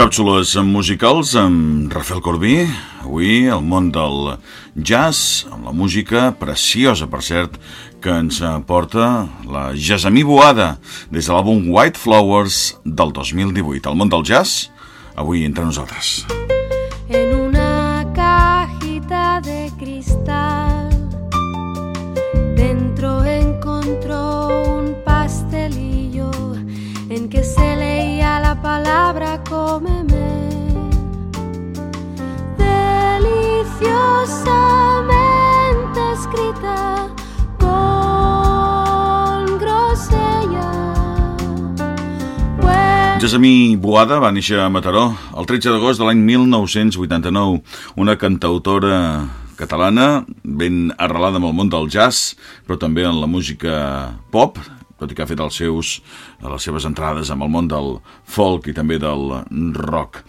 Càpsules musicals amb Rafael Corbí. Avui el món del jazz, amb la música preciosa, per cert, que ens porta la Jasamí Boada des de l'àlbum White Flowers del 2018. El món del jazz, avui entre nosaltres. En Deliciosamente escrita Boada va néixer a Mataró el 13 d'agost de l'any 1989, una cantautora catalana ben arrelada amb el món del jazz, però també en la música pop, tot i que ha fet els seus, les seves entrades amb el món del folk i també del rock.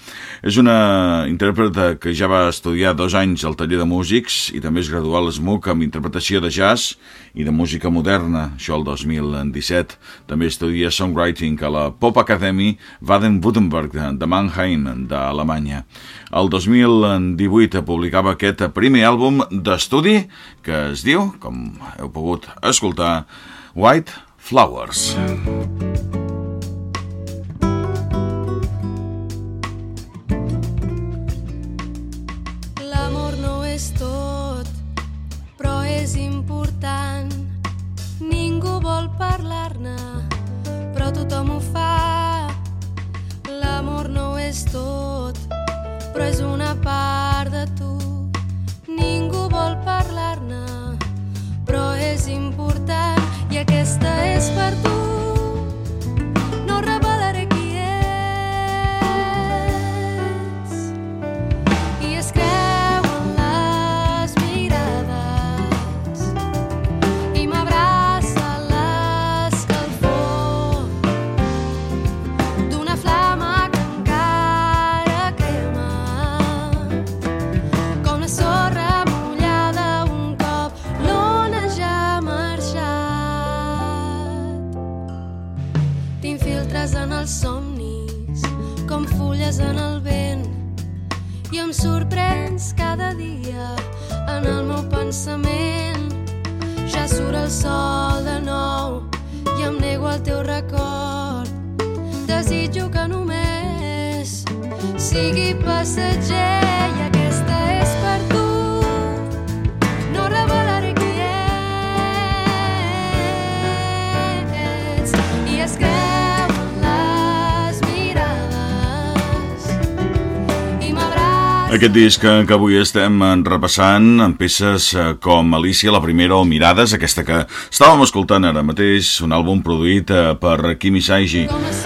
És una intèrpreta que ja va estudiar dos anys al taller de músics i també es graduà a l'SMUC amb interpretació de jazz i de música moderna, això el 2017. També estudia songwriting a la Pop Academy Baden-Württemberg de Mannheim, d'Alemanya. El 2018 publicava aquest primer àlbum d'estudi que es diu, com heu pogut escoltar, White Flowers. L'amor no és tot, però és important. Ningú vol parlar-ne, però tothom ho fa. L'amor no és tot, però és una i em sorprens cada dia en el meu pensament. Ja surt el sol de nou i em nego al teu record. Desitjo que només sigui passatger i aquesta Aquest disc que avui estem eh, repassant amb peces eh, com Alicia la primera o Mirades, aquesta que estàvem escoltant ara mateix, un àlbum produït eh, per Kimi Saigi,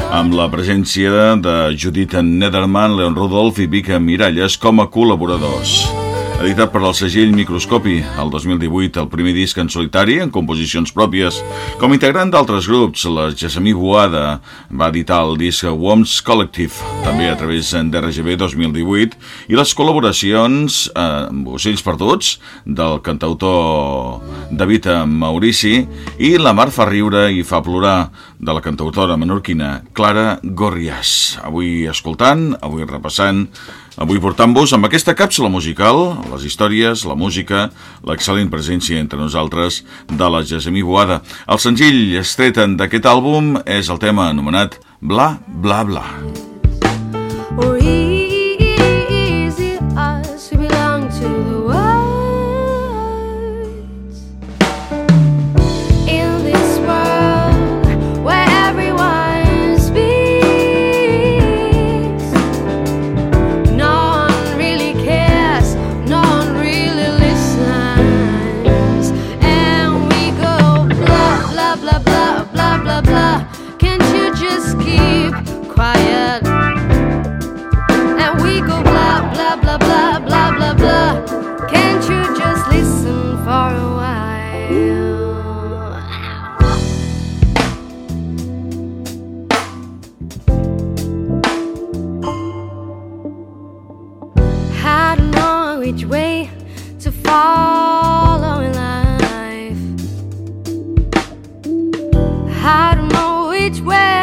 amb la presència de Judith Nederman, Leon Rudolph i Vika Miralles com a col·laboradors. Editat per al segell Microscopi, el 2018, el primer disc en solitari, en composicions pròpies. Com integrant d'altres grups, la Jasamí Boada va editar el disc Worms Collective, també a través d'RGB 2018, i les col·laboracions eh, amb Ocells Perduts, del cantautor David Maurici, i La Mar fa riure i fa plorar, de la cantautora menorquina Clara Gorrias. Avui escoltant, avui repassant, Avui portant-vos amb aquesta càpsula musical, les històries, la música, l'excel·lent presència entre nosaltres de la Jasemí Boada. El senzill estreten d'aquest àlbum és el tema anomenat Bla Bla Bla. or blah blah blah blah. Can't you just listen for a while? I don't know which way to follow in life. I don't know which way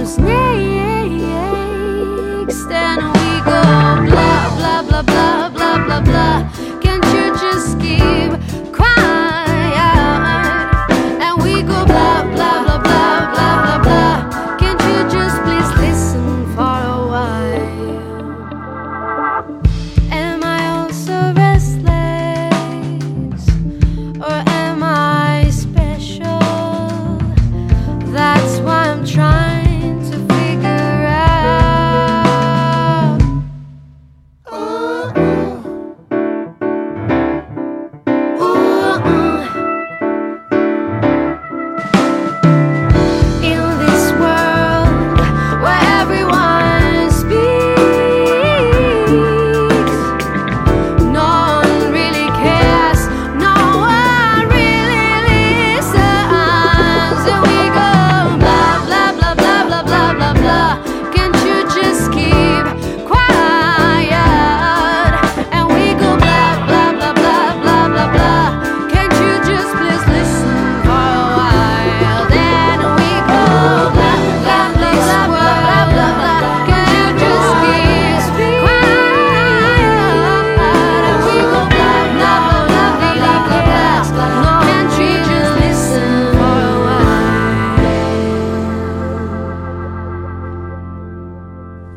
whose name